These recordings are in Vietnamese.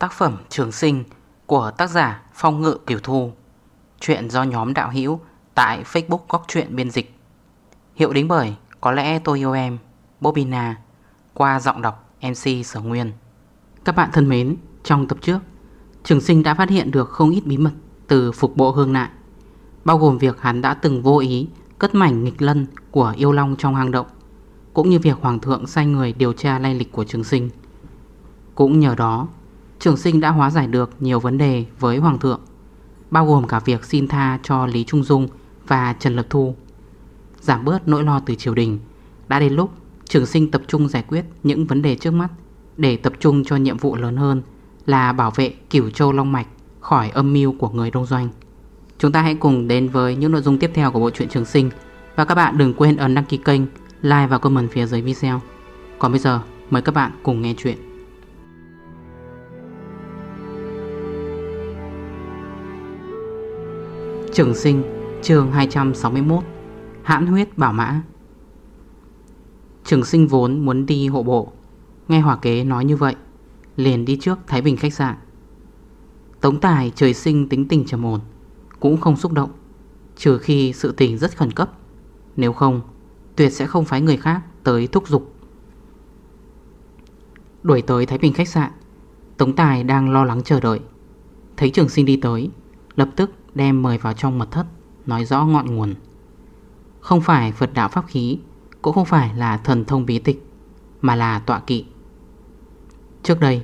Tác phẩm Trường Sinh của tác giả Phong Ngự Kiều Thu. Chuyện do nhóm đạo hữu tại Facebook Góc Chuyện Biên Dịch. Hiệu đính bởi Có lẽ tôi yêu em Bobina Qua giọng đọc MC Sở Nguyên. Các bạn thân mến, trong tập trước Trường Sinh đã phát hiện được không ít bí mật từ phục bộ hương nại Bao gồm việc hắn đã từng vô ý cất mảnh nghịch lân của yêu long trong hang động Cũng như việc Hoàng thượng sai người điều tra lai lịch của Trường Sinh. Cũng nhờ đó Trường sinh đã hóa giải được nhiều vấn đề với Hoàng thượng Bao gồm cả việc xin tha cho Lý Trung Dung và Trần Lập Thu. Giảm bớt nỗi lo từ triều đình Đã đến lúc trường sinh tập trung giải quyết những vấn đề trước mắt Để tập trung cho nhiệm vụ lớn hơn Là bảo vệ cửu châu Long Mạch khỏi âm mưu của người đông doanh. Chúng ta hãy cùng đến với những nội dung tiếp theo của bộ truyện trường sinh. Và các bạn đừng quên ấn đăng ký kênh, like và comment phía dưới video. Còn bây giờ mời các bạn cùng nghe chuyện. Trường sinh, chương 261 Hãn huyết bảo mã. Trường sinh vốn muốn đi hộ bộ. Nghe hòa kế nói như vậy, Liền đi trước Thái Bình khách sạn. Tống tài, trời sinh tính tình trầm ổn, Cũng không xúc động, Trừ khi sự tình rất khẩn cấp. Nếu không, Tuyệt sẽ không phái người khác tới thúc dục Đuổi tới Thái Bình khách sạn, Tống Tài đang lo lắng chờ đợi. Thấy trường sinh đi tới, Lập tức đem mời vào trong mật thất, Nói rõ ngọn nguồn. Không phải Phật đạo pháp khí, Cũng không phải là thần thông bí tịch, Mà là tọa kỵ. Trước đây,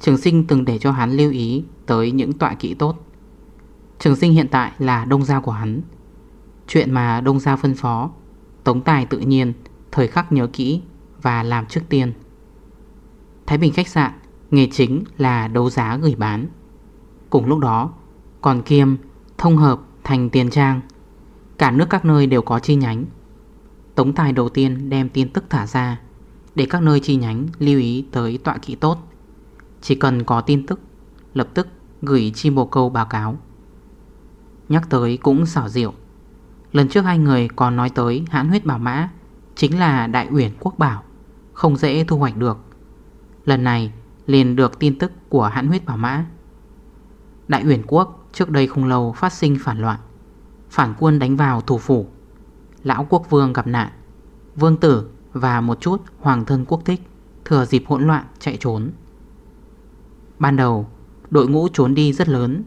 Trường sinh từng để cho hắn lưu ý Tới những tọa kỵ tốt. Trường sinh hiện tại là đông gia của hắn. Chuyện mà đông gia phân phó, Tống tài tự nhiên, Thời khắc nhớ kỹ Và làm trước tiên. Thái Bình khách sạn, Nghề chính là đấu giá gửi bán. Cùng lúc đó, Còn kiêm thông hợp thành tiền trang. Cả nước các nơi đều có chi nhánh. Tống tài đầu tiên đem tin tức thả ra, Để các nơi chi nhánh lưu ý tới tọa kỵ tốt. Chỉ cần có tin tức, Lập tức gửi chi bồ câu báo cáo. Nhắc tới cũng xảo diệu. Lần trước hai người còn nói tới hãn huyết bảo mã, Chính là đại uyển quốc bảo, Không dễ thu hoạch được. Lần này liền được tin tức của hãn huyết bảo mã. Đại uyển quốc Trước đây không lâu phát sinh phản loạn. Phản quân đánh vào thủ phủ. Lão quốc vương gặp nạn. Vương tử và một chút hoàng thân quốc thích Thừa dịp hỗn loạn chạy trốn. Ban đầu, Đội ngũ trốn đi rất lớn,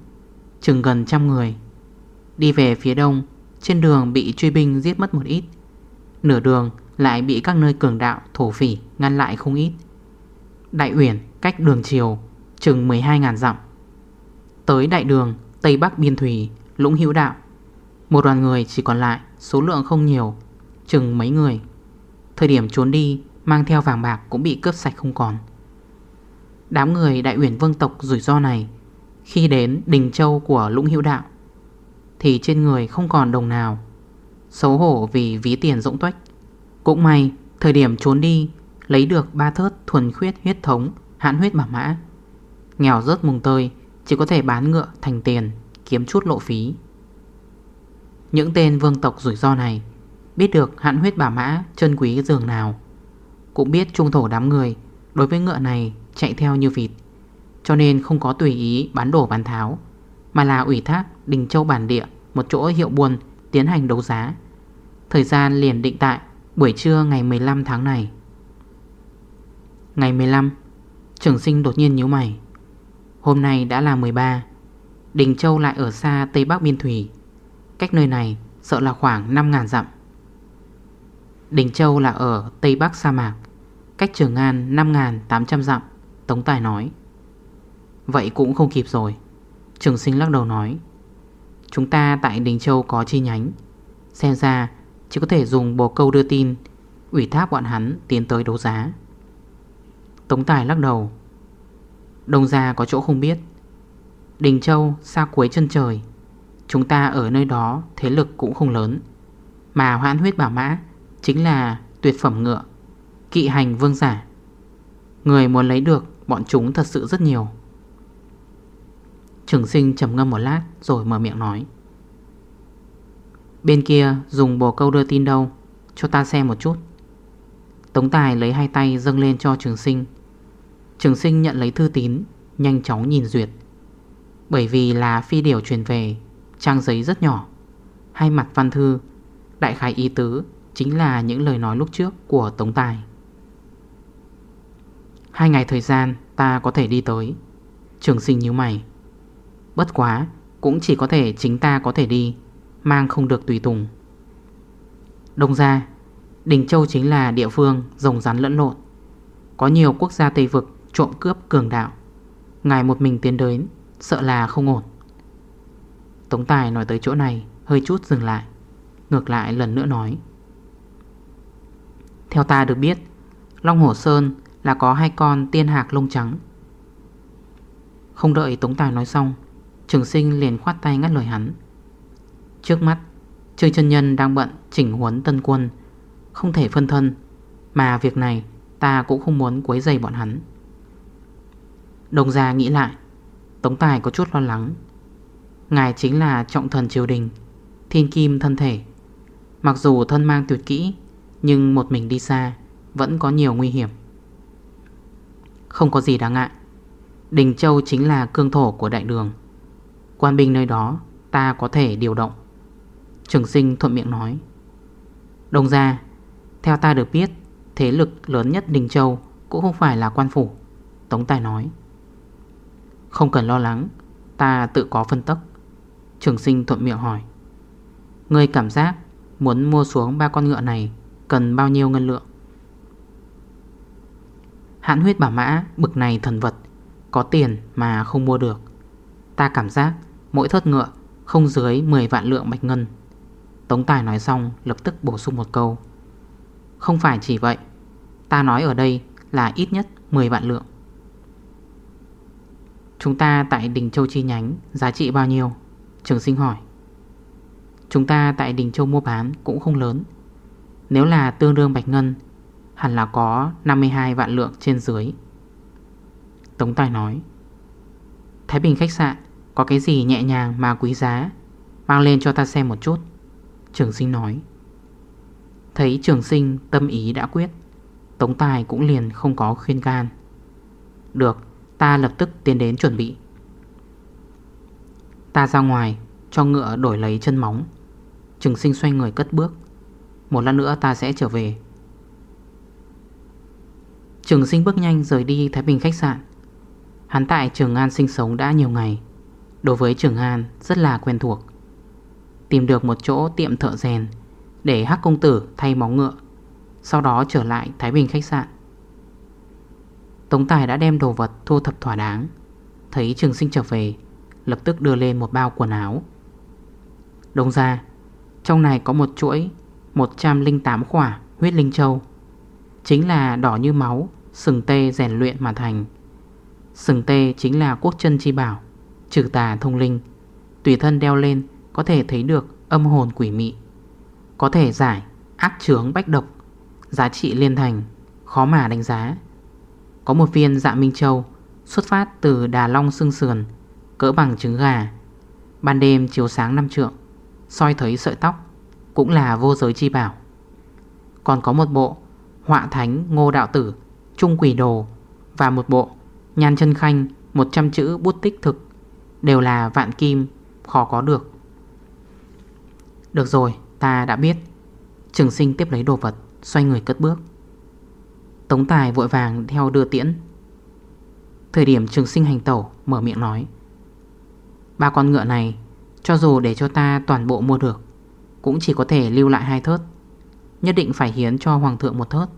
Chừng gần trăm người. Đi về phía đông, Trên đường bị truy binh giết mất một ít. Nửa đường lại bị các nơi cường đạo, Thổ phỉ ngăn lại không ít. Đại uyển cách đường chiều Chừng 12.000 dặm. Tới đại đường Tây Bắc Biên Thủy, Lũng Hữu Đạo. Một đoàn người chỉ còn lại Số lượng không nhiều Chừng mấy người. Thời điểm trốn đi Mang theo vàng bạc cũng bị cướp sạch không còn. Đám người đại uyển vương tộc rủi ro này Khi đến Đình Châu của Lũng Hữu Đạo Thì trên người không còn đồng nào Xấu hổ vì ví tiền rỗng tuách Cũng may Thời điểm trốn đi Lấy được ba thớt thuần khuyết huyết thống Hãn huyết bảo mã. Nghèo rớt mùng tơi chỉ có thể bán ngựa thành tiền, Kiếm chút lộ phí. Những tên vương tộc rủi ro này Biết được hạn huyết bà mã, Chân quý giường nào, Cũng biết trung thổ đám người Đối với ngựa này chạy theo như vịt, Cho nên không có tùy ý bán đổ bán tháo, Mà là ủy thác Đình Châu Bản Địa Một chỗ hiệu buôn tiến hành đấu giá. Thời gian liền định tại Buổi trưa ngày 15 tháng này. Ngày 15 Trường sinh đột nhiên nhíu mày. Hôm nay đã là 13 Đình Châu lại ở xa Tây Bắc Biên Thủy. Cách nơi này, sợ là khoảng 5.000 dặm. Đình Châu là ở Tây Bắc sa mạc. Cách Trường An 5.800 dặm, Tống Tài nói. Vậy cũng không kịp rồi. Trường sinh lắc đầu nói. Chúng ta tại Đình Châu có chi nhánh. Xem ra chỉ có thể dùng bồ câu đưa tin, Ủy thác bọn hắn tiến tới đấu giá. Tống Tài lắc đầu. Đông ra có chỗ không biết. Đình Châu xa cuối chân trời, Chúng ta ở nơi đó thế lực cũng không lớn. Mà hoãn huyết bảo mã Chính là tuyệt phẩm ngựa, Kỵ hành vương giả. Người muốn lấy được bọn chúng thật sự rất nhiều. Trường sinh trầm ngâm một lát Rồi mở miệng nói. Bên kia dùng bồ câu đưa tin đâu, Cho ta xem một chút. Tống tài lấy hai tay dâng lên cho trường sinh Trường sinh nhận lấy thư tín, Nhanh chóng nhìn duyệt. Bởi vì là phi điều truyền về, Trang giấy rất nhỏ. Hai mặt văn thư, Đại khái ý tứ Chính là những lời nói lúc trước của Tống Tài. Hai ngày thời gian ta có thể đi tới. Trường sinh như mày. Bất quá, Cũng chỉ có thể chính ta có thể đi, Mang không được tùy tùng. Đông ra Đình Châu chính là địa phương rồng rắn lẫn lộn. Có nhiều quốc gia Tây Vực trộm cướp cường đạo. Ngài một mình tiến đến, Sợ là không ổn. Tống Tài nói tới chỗ này, Hơi chút dừng lại, Ngược lại lần nữa nói. Theo ta được biết, Long Hổ Sơn là có hai con tiên hạc lông trắng. Không đợi Tống Tài nói xong, Trường sinh liền khoát tay ngắt lời hắn. Trước mắt, Trương chân nhân đang bận chỉnh huấn tân quân. Không thể phân thân, Mà việc này ta cũng không muốn quấy dày bọn hắn. Đồng gia nghĩ lại. Tống Tài có chút lo lắng. Ngài chính là trọng thần triều đình, Thiên kim thân thể. Mặc dù thân mang tuyệt kỹ, Nhưng một mình đi xa Vẫn có nhiều nguy hiểm. Không có gì đáng ngại. Đình Châu chính là cương thổ của đại đường. Quan binh nơi đó, Ta có thể điều động. Trường sinh thuận miệng nói. Đồng ra Theo ta được biết, Thế lực lớn nhất Đình Châu Cũng không phải là quan phủ. Tống Tài nói. Không cần lo lắng, Ta tự có phân tốc Trường sinh thuận miệng hỏi. Ngươi cảm giác Muốn mua xuống ba con ngựa này Cần bao nhiêu ngân lượng? Hãn huyết bảo mã, Bực này thần vật, Có tiền mà không mua được. Ta cảm giác mỗi thớt ngựa Không dưới 10 vạn lượng bạch ngân. Tống Tài nói xong, lập tức bổ sung một câu. Không phải chỉ vậy, Ta nói ở đây là ít nhất 10 vạn lượng. Chúng ta tại Đình Châu chi nhánh, Giá trị bao nhiêu? Trường sinh hỏi. Chúng ta tại Đình Châu mua bán cũng không lớn. Nếu là tương đương bạch ngân, Hẳn là có 52 vạn lượng trên dưới. Tống Tài nói. Thái Bình khách sạn Có cái gì nhẹ nhàng mà quý giá? Mang lên cho ta xem một chút. Trường sinh nói. Thấy trường sinh tâm ý đã quyết, Tống tài cũng liền không có khuyên can. Được Ta lập tức tiến đến chuẩn bị. Ta ra ngoài, Cho ngựa đổi lấy chân móng. Trường sinh xoay người cất bước. Một lát nữa ta sẽ trở về. Trường sinh bước nhanh rời đi Thái Bình khách sạn. Hắn tại Trường An sinh sống đã nhiều ngày. Đối với Trường An rất là quen thuộc. Tìm được một chỗ tiệm thợ rèn Để hắc công tử thay móng ngựa, Sau đó trở lại Thái Bình khách sạn. Tống Tài đã đem đồ vật thu thập thỏa đáng. Thấy trường sinh trở về, Lập tức đưa lên một bao quần áo. Đông ra Trong này có một chuỗi 108 khỏa huyết linh châu. Chính là đỏ như máu, Sừng tê rèn luyện mà thành. Sừng tê chính là quốc chân chi bảo, Trừ tà thông linh. Tùy thân đeo lên, có thể thấy được âm hồn quỷ mị. Có thể giải ác chướng bách độc, Giá trị liên thành, Khó mà đánh giá. Có một viên dạ Minh Châu Xuất phát từ Đà Long sưng sườn, Cỡ bằng trứng gà. Ban đêm chiếu sáng năm trượng, soi thấy sợi tóc Cũng là vô giới chi bảo. Còn có một bộ Họa thánh ngô đạo tử, Trung quỷ đồ Và một bộ Nhan chân khanh 100 chữ bút tích thực Đều là vạn kim, Khó có được. Được rồi, ta đã biết. Trường sinh tiếp lấy đồ vật, Xoay người cất bước. Tống tài vội vàng theo đưa tiễn. Thời điểm trường sinh hành tẩu, Mở miệng nói, Ba con ngựa này, Cho dù để cho ta toàn bộ mua được, Cũng chỉ có thể lưu lại hai thớt, Nhất định phải hiến cho hoàng thượng một thớt.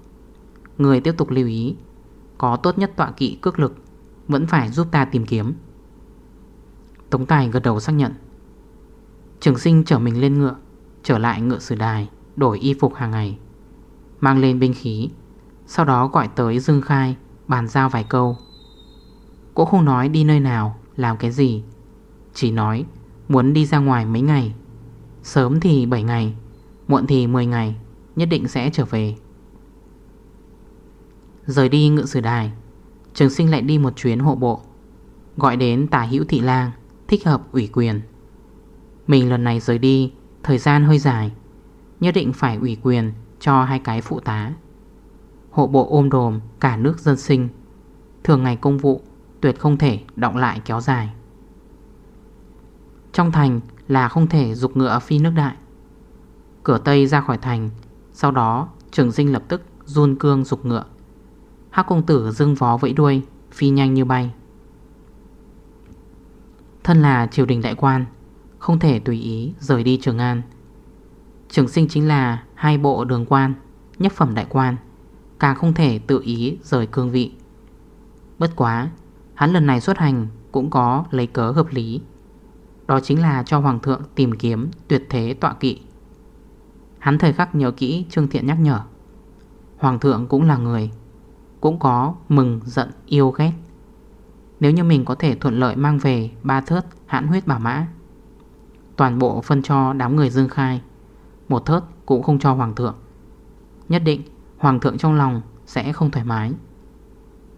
Người tiếp tục lưu ý, Có tốt nhất tọa kỵ cước lực, Vẫn phải giúp ta tìm kiếm. Tống tài gật đầu xác nhận. Trường sinh chở mình lên ngựa, Trở lại ngựa sử đài, Đổi y phục hàng ngày, Mang lên binh khí sau đó gọi tới Dương Khai, Bàn giao vài câu. Cũng không nói đi nơi nào, Làm cái gì. Chỉ nói, muốn đi ra ngoài mấy ngày. Sớm thì 7 ngày, Muộn thì 10 ngày, Nhất định sẽ trở về. Rời đi ngựa sử đài, Trường sinh lại đi một chuyến hộ bộ. Gọi đến tả hữu thị lang, Thích hợp ủy quyền. Mình lần này rời đi, Thời gian hơi dài. Nhất định phải ủy quyền cho hai cái phụ tá. Hộ bộ ôm đồm cả nước dân sinh. Thường ngày công vụ Tuyệt không thể động lại kéo dài. Trong thành là không thể dục ngựa phi nước đại. Cửa Tây ra khỏi thành, Sau đó trường sinh lập tức run cương dục ngựa. Hác công tử dưng vó vẫy đuôi, Phi nhanh như bay. Thân là triều đình đại quan, Không thể tùy ý rời đi Trường An. Trường sinh chính là hai bộ đường quan, Nhất phẩm đại quan. Càng không thể tự ý rời cương vị. Bất quá Hắn lần này xuất hành cũng có lấy cớ hợp lý. Đó chính là cho Hoàng thượng tìm kiếm tuyệt thế tọa kỵ. Hắn thời khắc nhớ kỹ Trương Thiện nhắc nhở. Hoàng thượng cũng là người Cũng có mừng, giận, yêu ghét. Nếu như mình có thể thuận lợi mang về ba thớt hãn huyết bảo mã Toàn bộ phân cho đám người dương khai Một thớt cũng không cho hoàng thượng. Nhất định hoàng thượng trong lòng sẽ không thoải mái.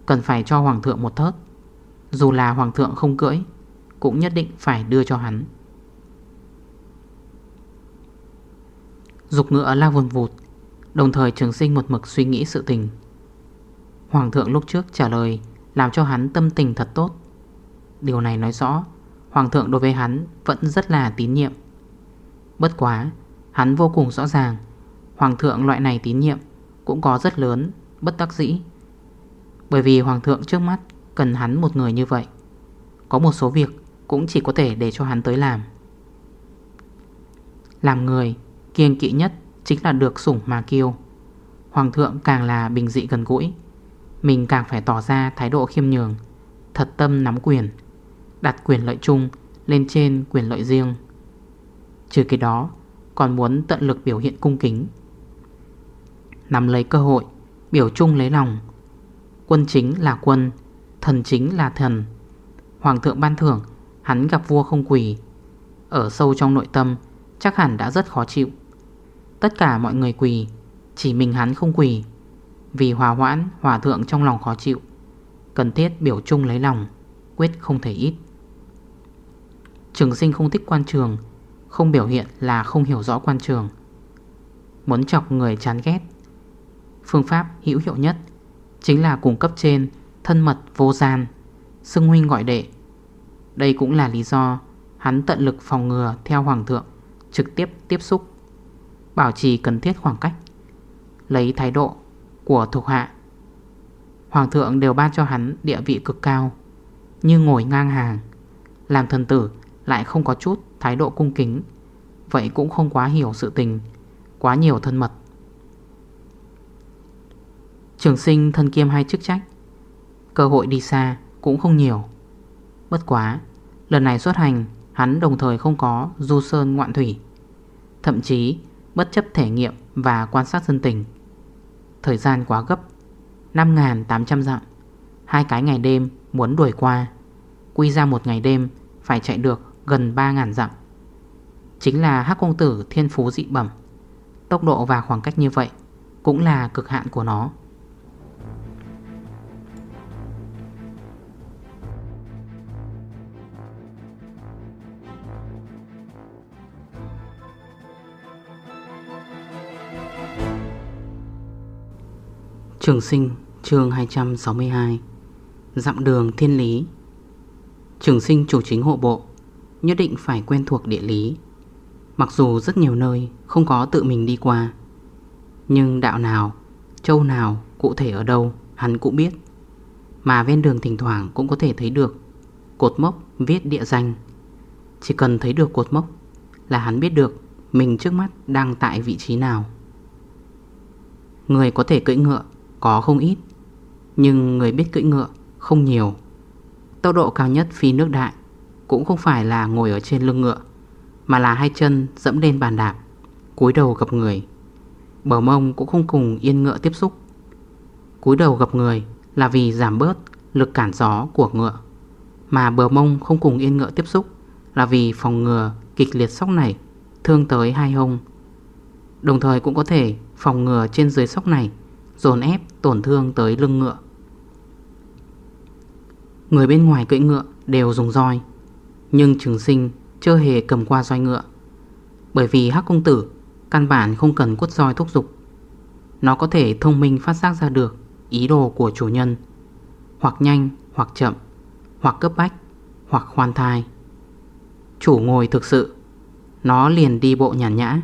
Cần phải cho hoàng thượng một thớt. Dù là hoàng thượng không cưỡi, Cũng nhất định phải đưa cho hắn. Dục ngựa la vùn vụt, Đồng thời trường sinh một mực suy nghĩ sự tình. Hoàng thượng lúc trước trả lời Làm cho hắn tâm tình thật tốt. Điều này nói rõ, Hoàng thượng đối với hắn vẫn rất là tín nhiệm. Bất quá, Hắn vô cùng rõ ràng, Hoàng thượng loại này tín nhiệm cũng có rất lớn, bất đắc dĩ. Bởi vì Hoàng thượng trước mắt Cần hắn một người như vậy. Có một số việc cũng chỉ có thể để cho hắn tới làm. Làm người, kiêng kỵ nhất Chính là được sủng mà kiêu. Hoàng thượng càng là bình dị gần gũi. Mình càng phải tỏ ra thái độ khiêm nhường, Thật tâm nắm quyền, Đặt quyền lợi chung lên trên quyền lợi riêng. Trừ cái đó, Còn muốn tận lực biểu hiện cung kính Nắm lấy cơ hội, Biểu trung lấy lòng. Quân chính là quân, Thần chính là thần. Hoàng thượng ban thưởng, Hắn gặp vua không quỳ. Ở sâu trong nội tâm, Chắc hẳn đã rất khó chịu. Tất cả mọi người quỳ, Chỉ mình hắn không quỳ. Vì hòa hoãn, hòa thượng trong lòng khó chịu. Cần thiết biểu trung lấy lòng, Quyết không thể ít. Trường sinh không thích quan trường, Không biểu hiện là không hiểu rõ quan trường. Muốn chọc người chán ghét Phương pháp hữu hiệu nhất Chính là cung cấp trên Thân mật vô gian, Xưng huynh gọi đệ. Đây cũng là lý do Hắn tận lực phòng ngừa theo hoàng thượng Trực tiếp tiếp xúc, Bảo trì cần thiết khoảng cách, Lấy thái độ của thuộc hạ. Hoàng thượng đều ban cho hắn địa vị cực cao Như ngồi ngang hàng, Làm thần tử lại không có chút thái độ cung kính, Vậy cũng không quá hiểu sự tình, Quá nhiều thân mật. Trường sinh thân kiêm hai chức trách. Cơ hội đi xa cũng không nhiều. Bất quá, Lần này xuất hành, Hắn đồng thời không có du sơn ngoạn thủy. Thậm chí, Bất chấp thể nghiệm và quan sát dân tình. Thời gian quá gấp 5.800 dặm. Hai cái ngày đêm muốn đuổi qua. Quy ra một ngày đêm Phải chạy được gần 3.000 dặm. Chính là hắc công tử thiên phú dị bẩm. Tốc độ và khoảng cách như vậy Cũng là cực hạn của nó. Trường sinh, chương 262 Dặm đường thiên lý. Trường sinh chủ chính hộ bộ, Nhất định phải quen thuộc địa lý. Mặc dù rất nhiều nơi Không có tự mình đi qua, Nhưng đạo nào, Châu nào, cụ thể ở đâu, Hắn cũng biết. Mà ven đường thỉnh thoảng cũng có thể thấy được, Cột mốc viết địa danh. Chỉ cần thấy được cột mốc Là hắn biết được Mình trước mắt đang tại vị trí nào. Người có thể cưỡi ngựa có không ít, Nhưng người biết cưỡi ngựa không nhiều. Tốc độ cao nhất phi nước đại Cũng không phải là ngồi ở trên lưng ngựa, Mà là hai chân dẫm lên bàn đạp, cúi đầu gặp người. Bờ mông cũng không cùng yên ngựa tiếp xúc. Cúi đầu gặp người là vì giảm bớt lực cản gió của ngựa, Mà bờ mông không cùng yên ngựa tiếp xúc Là vì phòng ngừa kịch liệt sóc này Thương tới hai hông. Đồng thời cũng có thể phòng ngừa trên dưới sóc này. Dồn ép, tổn thương tới lưng ngựa. Người bên ngoài cưỡi ngựa đều dùng roi, Nhưng trường sinh chưa hề cầm qua roi ngựa. Bởi vì hắc công tử Căn bản không cần quất roi thúc dục Nó có thể thông minh phát giác ra được Ý đồ của chủ nhân, Hoặc nhanh, hoặc chậm, Hoặc cấp bách, Hoặc khoan thai. Chủ ngồi thực sự, Nó liền đi bộ nhàn nhã.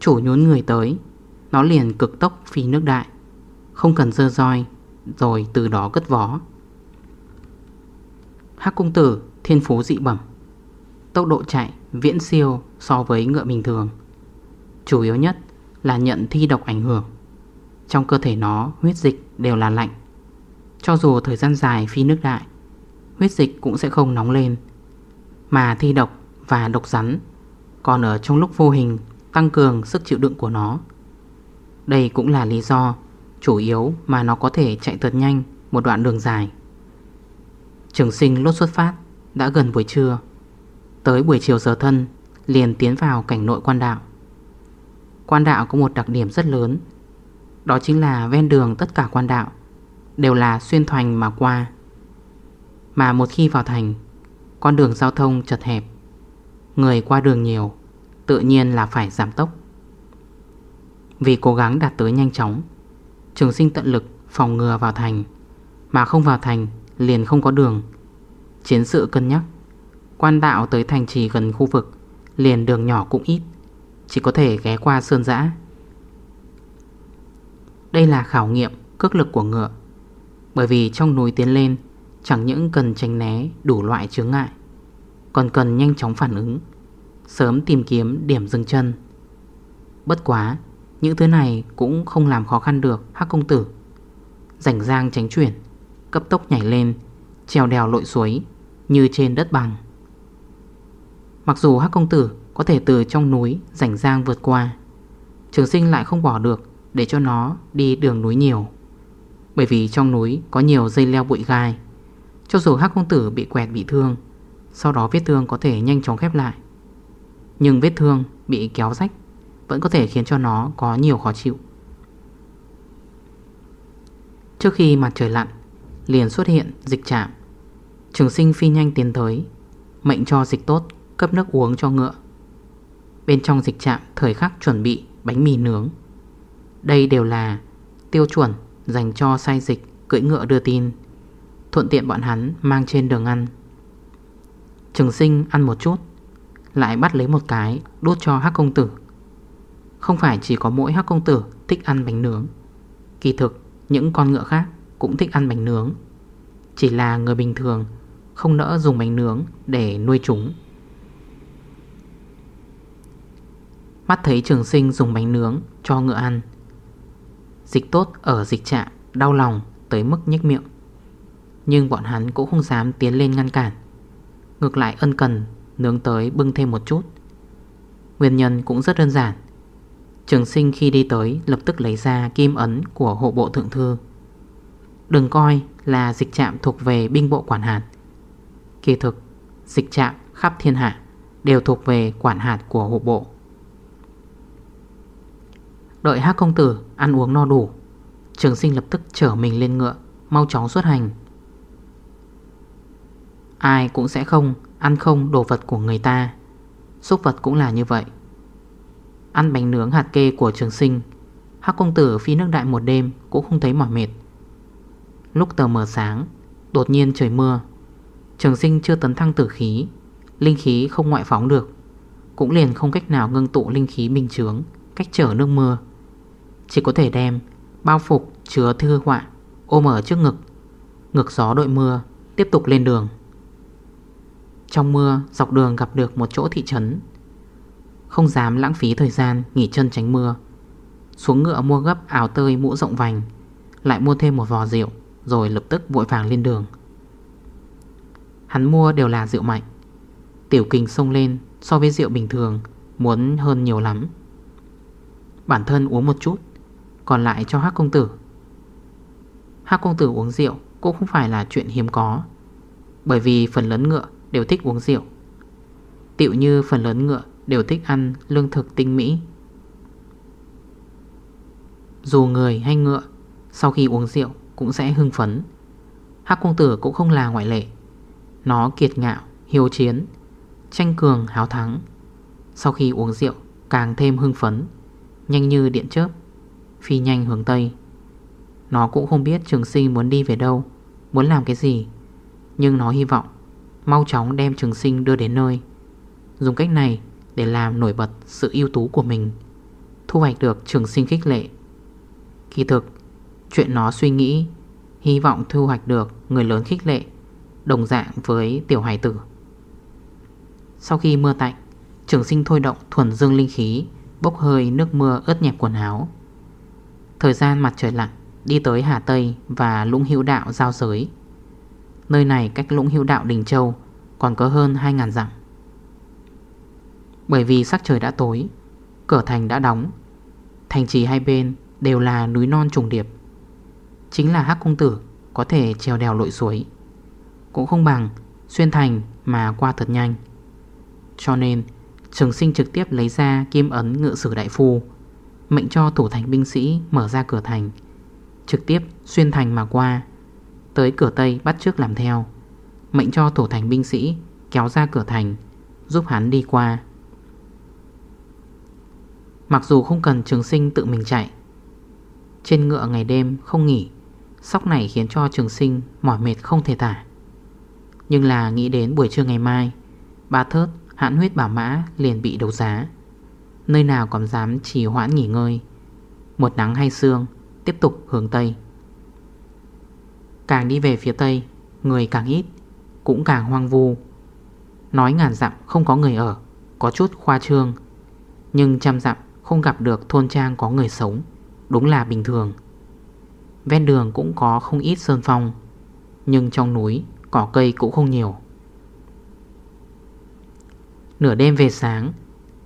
Chủ nhún người tới, Nó liền cực tốc phi nước đại. Không cần dơ roi, Rồi từ đó cất vó. Hắc cung tử, thiên phú dị bẩm. Tốc độ chạy viễn siêu so với ngựa bình thường. Chủ yếu nhất là nhận thi độc ảnh hưởng. Trong cơ thể nó, huyết dịch đều là lạnh. Cho dù thời gian dài phi nước đại, Huyết dịch cũng sẽ không nóng lên. Mà thi độc và độc rắn Còn ở trong lúc vô hình, Tăng cường sức chịu đựng của nó. Đây cũng là lý do Chủ yếu mà nó có thể chạy thật nhanh Một đoạn đường dài. Trường sinh lốt xuất phát, Đã gần buổi trưa. Tới buổi chiều giờ thân, Liền tiến vào cảnh nội quan đạo. Quan đạo có một đặc điểm rất lớn, Đó chính là ven đường tất cả quan đạo Đều là xuyên thành mà qua. Mà một khi vào thành, Con đường giao thông chật hẹp, Người qua đường nhiều, Tự nhiên là phải giảm tốc. Vì cố gắng đạt tới nhanh chóng Trường sinh tận lực phòng ngừa vào thành, Mà không vào thành liền không có đường. Chiến sự cân nhắc, Quan đạo tới thành trì gần khu vực, Liền đường nhỏ cũng ít, Chỉ có thể ghé qua sơn dã Đây là khảo nghiệm cước lực của ngựa, Bởi vì trong núi tiến lên, Chẳng những cần tránh né đủ loại chướng ngại, Còn cần nhanh chóng phản ứng, Sớm tìm kiếm điểm dừng chân. Bất quá những thứ này cũng không làm khó khăn được, Hắc công tử. Rảnh rang tránh chuyển, Cấp tốc nhảy lên, Trèo đèo lội suối, Như trên đất bằng. Mặc dù Hắc công tử có thể từ trong núi rảnh rang vượt qua, Trường sinh lại không bỏ được Để cho nó đi đường núi nhiều. Bởi vì trong núi có nhiều dây leo bụi gai, Cho dù Hắc công tử bị quẹt, bị thương, Sau đó vết thương có thể nhanh chóng khép lại. Nhưng vết thương bị kéo rách vẫn có thể khiến cho nó có nhiều khó chịu. Trước khi mặt trời lặn, Liền xuất hiện dịch chạm Trường sinh phi nhanh tiến tới, Mệnh cho dịch tốt, cấp nước uống cho ngựa. Bên trong dịch trạm thời khắc chuẩn bị bánh mì nướng. Đây đều là tiêu chuẩn dành cho sai dịch cưỡi ngựa đưa tin, Thuận tiện bọn hắn mang trên đường ăn. Trường sinh ăn một chút, Lại bắt lấy một cái đốt cho hắc công tử. Không phải chỉ có mỗi hắc công tử thích ăn bánh nướng. Kỳ thực, những con ngựa khác cũng thích ăn bánh nướng. Chỉ là người bình thường không nỡ dùng bánh nướng để nuôi chúng. Mắt thấy trường sinh dùng bánh nướng cho ngựa ăn, Dịch tốt ở dịch trạm Đau lòng tới mức nhếch miệng. Nhưng bọn hắn cũng không dám tiến lên ngăn cản. Ngược lại ân cần Nướng tới bưng thêm một chút. Nguyên nhân cũng rất đơn giản. Trường sinh khi đi tới, Lập tức lấy ra kim ấn của hộ bộ thượng thư. Đừng coi là dịch trạm thuộc về binh bộ quản hạt. Kỳ thực, Dịch trạm khắp thiên hạ Đều thuộc về quản hạt của hộ bộ. Đợi hát công tử ăn uống no đủ, Trường sinh lập tức chở mình lên ngựa, Mau chóng xuất hành. Ai cũng sẽ không Ăn không đồ vật của người ta. Xúc vật cũng là như vậy. Ăn bánh nướng hạt kê của trường sinh. Hắc công tử phi nước đại một đêm Cũng không thấy mỏi mệt. Lúc tờ mờ sáng, Đột nhiên trời mưa. Trường sinh chưa tấn thăng tử khí, Linh khí không ngoại phóng được. Cũng liền không cách nào ngưng tụ linh khí bình chướng, Cách trở nước mưa. Chỉ có thể đem bao phục chứa thư họa ôm ở trước ngực. Ngực gió đội mưa Tiếp tục lên đường. Trong mưa dọc đường gặp được một chỗ thị trấn. Không dám lãng phí thời gian Nghỉ chân tránh mưa. Xuống ngựa mua gấp áo tơi mũ rộng vành, Lại mua thêm một vò rượu, Rồi lập tức vội vàng lên đường. Hắn mua đều là rượu mạnh. Tiểu kinh sông lên So với rượu bình thường, Muốn hơn nhiều lắm. Bản thân uống một chút, còn lại cho Hắc Công Tử. Hắc Công Tử uống rượu Cũng không phải là chuyện hiếm có, Bởi vì phần lớn ngựa đều thích uống rượu. Tiểu như phần lớn ngựa Đều thích ăn lương thực tinh mỹ. Dù người hay ngựa Sau khi uống rượu cũng sẽ hưng phấn. Hắc công tử cũng không là ngoại lệ. Nó kiệt ngạo, hiếu chiến Tranh cường, háo thắng. Sau khi uống rượu càng thêm hưng phấn Nhanh như điện chớp Phi nhanh hướng Tây. Nó cũng không biết trường sinh muốn đi về đâu Muốn làm cái gì. Nhưng nó hy vọng Mau chóng đem trường sinh đưa đến nơi. Dùng cách này để làm nổi bật sự ưu tú của mình. Thu hoạch được trường sinh khích lệ. Kỳ thực, Chuyện nó suy nghĩ, Hy vọng thu hoạch được người lớn khích lệ, Đồng dạng với tiểu hài tử. Sau khi mưa tạnh, Trường sinh thôi động thuần dương linh khí, Bốc hơi nước mưa ướt nhẹp quần áo. Thời gian mặt trời lặng Đi tới Hà Tây và Lũng Hữu Đạo giao giới. Nơi này cách Lũng Hữu Đạo Đình Châu Còn có hơn 2.000 dặm. Bởi vì sắc trời đã tối, Cửa thành đã đóng. Thành trì hai bên đều là núi non trùng điệp. Chính là hắc công tử Có thể treo đèo lội suối. Cũng không bằng xuyên thành mà qua thật nhanh. Cho nên, Trường sinh trực tiếp lấy ra kim ấn ngự sử đại phu, Mệnh cho thủ thành binh sĩ mở ra cửa thành, Trực tiếp xuyên thành mà qua, Tới cửa Tây bắt trước làm theo, Mệnh cho thủ thành binh sĩ kéo ra cửa thành, Giúp hắn đi qua. Mặc dù không cần trường sinh tự mình chạy, Trên ngựa ngày đêm không nghỉ, Sóc này khiến cho trường sinh mỏi mệt không thể tả Nhưng là nghĩ đến buổi trưa ngày mai Ba thớt, hãn huyết bảo mã liền bị đấu giá. Nơi nào còn dám trì hoãn nghỉ ngơi, Một nắng hay sương Tiếp tục hướng Tây. Càng đi về phía Tây, Người càng ít, Cũng càng hoang vu. Nói ngàn dặm không có người ở, Có chút khoa trương, Nhưng trăm dặm không gặp được thôn trang có người sống. Đúng là bình thường. Ven đường cũng có không ít sơn phong, Nhưng trong núi, Cỏ cây cũng không nhiều. Nửa đêm về sáng,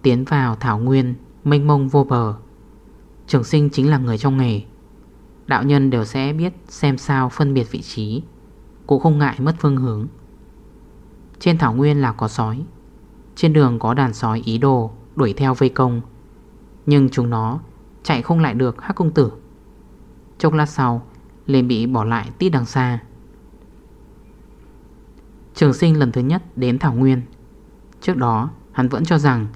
Tiến vào thảo nguyên Mênh mông vô bờ. Trường sinh chính là người trong nghề. Đạo nhân đều sẽ biết xem sao phân biệt vị trí, Cũng không ngại mất phương hướng. Trên thảo nguyên là có sói. Trên đường có đàn sói ý đồ Đuổi theo vây công. Nhưng chúng nó chạy không lại được hắc công tử. Chốc lát sau, liền bị bỏ lại tít đằng xa. Trường sinh lần thứ nhất đến Thảo Nguyên. Trước đó, hắn vẫn cho rằng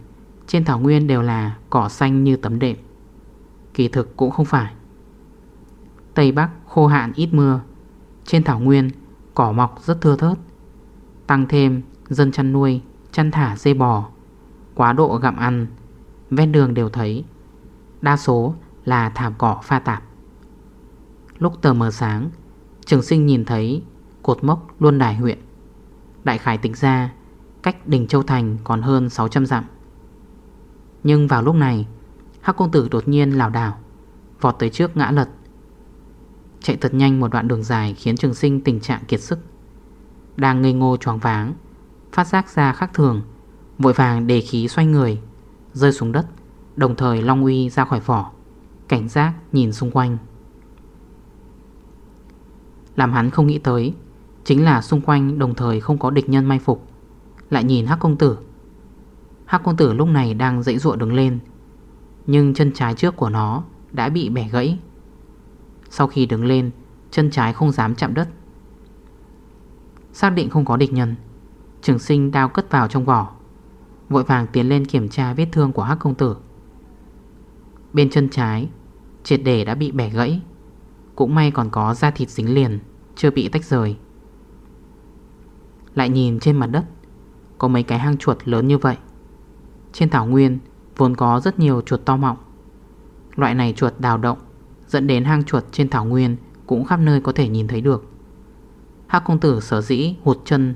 Trên Thảo Nguyên đều là cỏ xanh như tấm đệm. Kỳ thực cũng không phải. Tây Bắc khô hạn ít mưa. Trên Thảo Nguyên, cỏ mọc rất thưa thớt. Tăng thêm dân chăn nuôi, Chăn thả dê bò. Quá độ gặm ăn Ven đường đều thấy. Đa số là thảm cỏ pha tạp. Lúc tờ mờ sáng, Trường sinh nhìn thấy Cột mốc luôn Đài huyện. Đại khải tính ra Cách đỉnh Châu Thành còn hơn 600 dặm. Nhưng vào lúc này, Hắc công tử đột nhiên lào đảo, Vọt tới trước ngã lật. Chạy thật nhanh một đoạn đường dài Khiến trường sinh tình trạng kiệt sức. Đang ngây ngô choáng váng, Phát giác ra khác thường, Vội vàng đề khí xoay người. Rơi xuống đất, Đồng thời Long Uy ra khỏi vỏ Cảnh giác nhìn xung quanh. Làm hắn không nghĩ tới, Chính là xung quanh đồng thời không có địch nhân may phục. Lại nhìn Hắc Công Tử. Hắc Công Tử lúc này đang dãy ruộng đứng lên, Nhưng chân trái trước của nó Đã bị bẻ gãy. Sau khi đứng lên, Chân trái không dám chạm đất. Xác định không có địch nhân, Trường sinh đao cất vào trong vỏ. Vội vàng tiến lên kiểm tra vết thương của Hắc Công Tử. Bên chân trái, Triệt đề đã bị bẻ gãy. Cũng may còn có da thịt dính liền, Chưa bị tách rời. Lại nhìn trên mặt đất, Có mấy cái hang chuột lớn như vậy. Trên thảo nguyên, Vốn có rất nhiều chuột to mọng. Loại này chuột đào động, Dẫn đến hang chuột trên thảo nguyên Cũng khắp nơi có thể nhìn thấy được. Hắc công tử sở dĩ hụt chân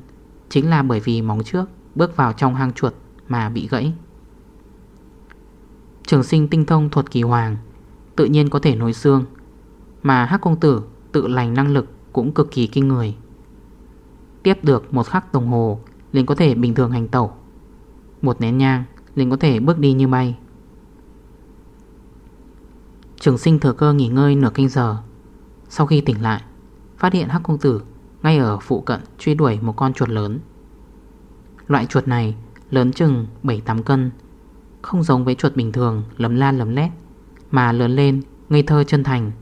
Chính là bởi vì móng trước Bước vào trong hang chuột mà bị gãy. Trường sinh tinh thông thuật kỳ hoàng, Tự nhiên có thể nối xương, Mà hắc công tử tự lành năng lực Cũng cực kỳ kinh người. Tiếp được một khắc đồng hồ, liền có thể bình thường hành tẩu. Một nén nhang, liền có thể bước đi như bay. Trường sinh thừa cơ nghỉ ngơi nửa canh giờ. Sau khi tỉnh lại, Phát hiện hắc công tử Ngay ở phụ cận truy đuổi một con chuột lớn. Loại chuột này lớn chừng 7-8 cân. Không giống với chuột bình thường, lấm la lấm lét, Mà lớn lên, ngây thơ chân thành.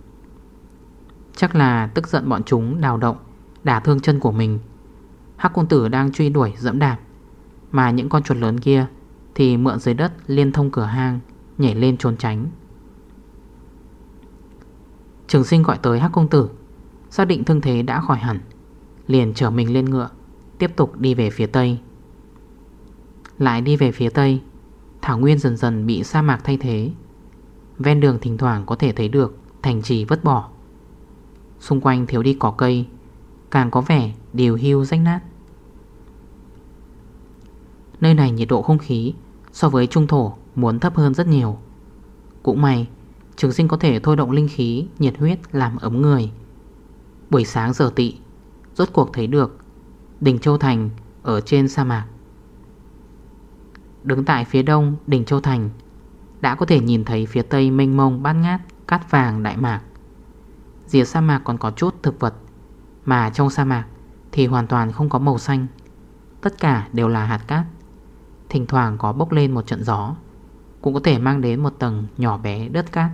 Chắc là tức giận bọn chúng đào động, Đả thương chân của mình. Hắc công tử đang truy đuổi dẫm đạp, Mà những con chuột lớn kia Thì mượn dưới đất liên thông cửa hang, Nhảy lên trốn tránh. Trường sinh gọi tới Hắc công tử, Xác định thương thế đã khỏi hẳn, Liền trở mình lên ngựa, Tiếp tục đi về phía tây. Lại đi về phía tây. Thảo Nguyên dần dần bị sa mạc thay thế. Ven đường thỉnh thoảng có thể thấy được Thành trì vứt bỏ. Xung quanh thiếu đi cỏ cây, Càng có vẻ điều hưu rách nát. Nơi này nhiệt độ không khí So với trung thổ muốn thấp hơn rất nhiều. Cũng may, Trường sinh có thể thôi động linh khí, Nhiệt huyết làm ấm người. Buổi sáng giờ tị, Rốt cuộc thấy được Đỉnh Châu Thành ở trên sa mạc. Đứng tại phía đông đỉnh Châu Thành, Đã có thể nhìn thấy phía tây mênh mông bát ngát, Cát vàng, đại mạc. Dìa sa mạc còn có chút thực vật, Mà trong sa mạc Thì hoàn toàn không có màu xanh. Tất cả đều là hạt cát, Thỉnh thoảng có bốc lên một trận gió, Cũng có thể mang đến một tầng nhỏ bé đất cát.